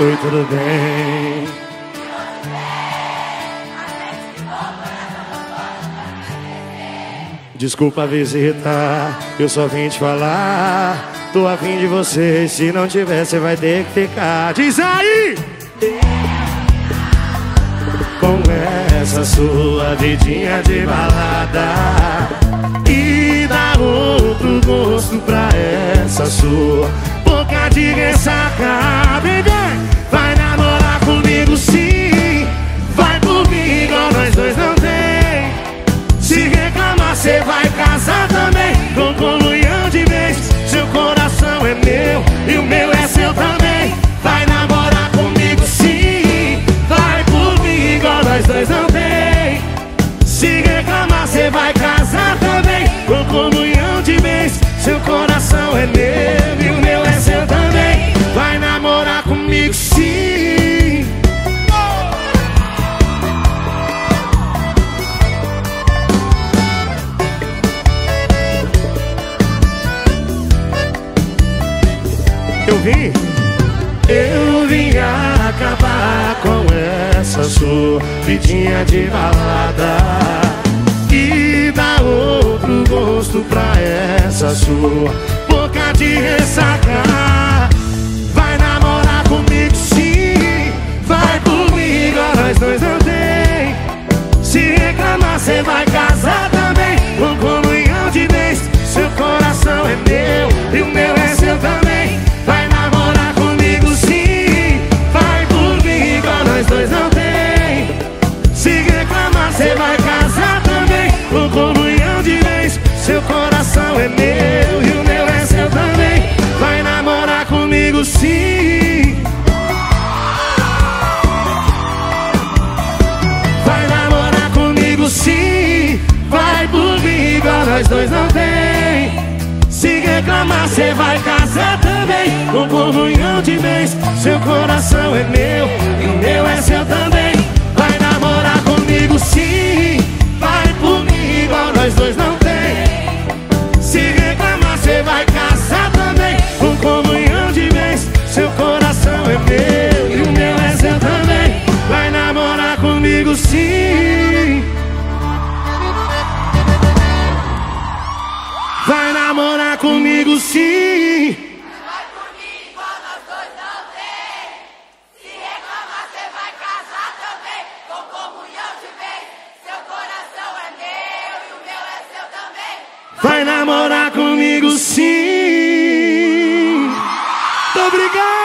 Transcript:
Oi, tudo bem? Desculpa a visita, eu só vim te falar. Tô afim de você, se não tiver, você vai ter que ficar. Diz aí! Com essa sua vidinha de balada E dá outro gosto pra essa sua boca de ressaca reclamar cê vai casar também Com comunhão de vez Seu coração é meu e o meu é seu também. Vai namorar comigo sim. Vai por mim igual nós dois não Eu vim, eu vim acabar com essa sua vidinha de balada E dar outro gosto pra essa sua boca de ressaca. Vai namorar comigo sim, vai igual nós dois não tem. Se reclamar cê vai nós dois não tem. Se reclamar, cê vai casar também. Com comunhão de vez Seu coração é meu E o meu é seu também. Vai namorar comigo sim. Vai por mim igual nós dois não tem. Se reclamar, cê vai casar também. Com comunhão de vez Seu coração é meu E o meu é seu também. Vai namorar comigo sim comigo sim Vai igual nós dois não tem. Se reclamar, cê vai casar também. Com comunhão de vez. Seu coração é meu e o meu é seu também. Vai namorar comigo sim obrigado